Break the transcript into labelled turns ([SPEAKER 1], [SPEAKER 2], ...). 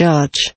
[SPEAKER 1] judge.